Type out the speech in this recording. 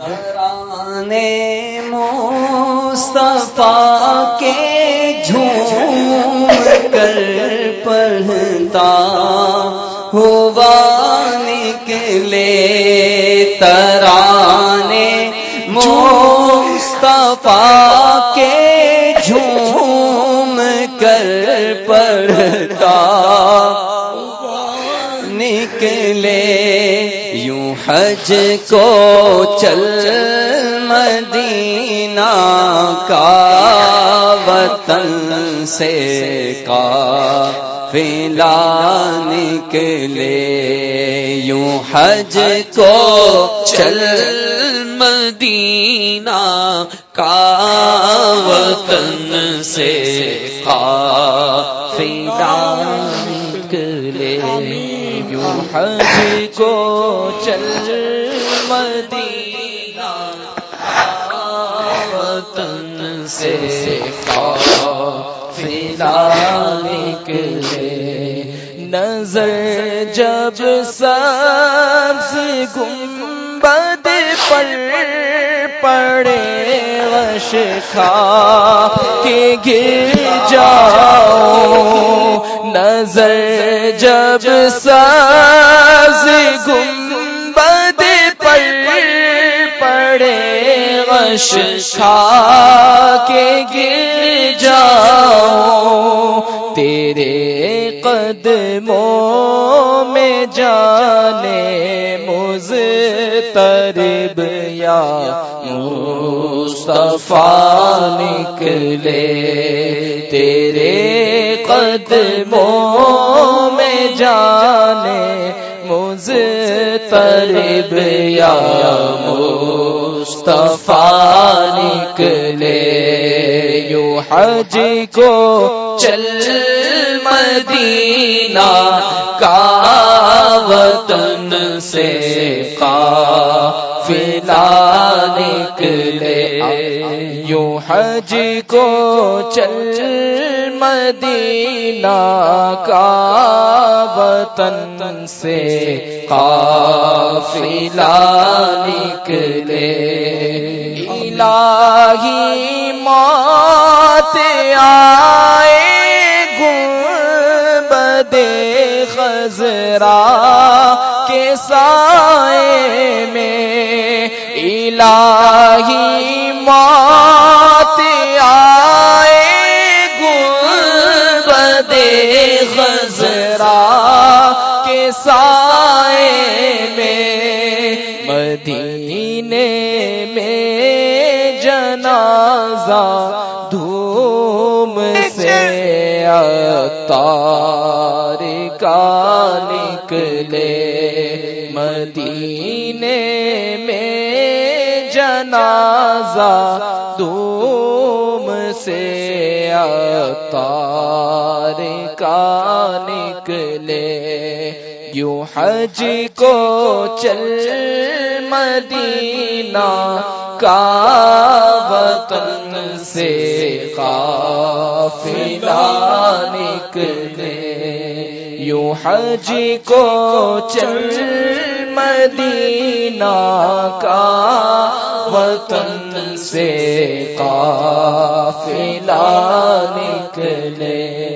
ترانے مصطفیٰ کے جھوم کر پڑھتا ہوا نکلے ترانے مصطفیٰ کے جھوم کر پڑھتا نکلے حج کو چل مدینہ کا وطن سے کا فلا نکلے۔ یوں حج کو چل مدینہ کا وطن سے کا فلا یوں حج کو چل مدینہ، وطن سے فلا نکلے نظر جب سبز گنبد پر پڑے، وش کھا کے گر جاؤ نظر جب سبز گنبد پر پڑے وش کھا کے گر جاؤ تیرے قدموں میں جانے مز ترب یا مصطفیٰ نکلے تیرے قدموں میں جانے مز ترب یا مصطفیٰ نکلے۔ یوں حج کو چل مدینہ کا وطن سے قافلہ نکلے۔ یوں حج کو چل مدینہ کا وطن سے قافلہ نکلے۔ الہی موت آئے گنبدے خزرا کے سائے میں۔ الہی موت سائے میں مدینے میں جنازہ دھوم سے تار کا نکلے مدینے میں جنازہ دھوم سے تار کا نکلے۔ یوں حج کو چل مدینہ کا وطن سے قافلہ نکلے۔ یوں حج کو چل مدینہ کا وطن سے قافلہ نکلے۔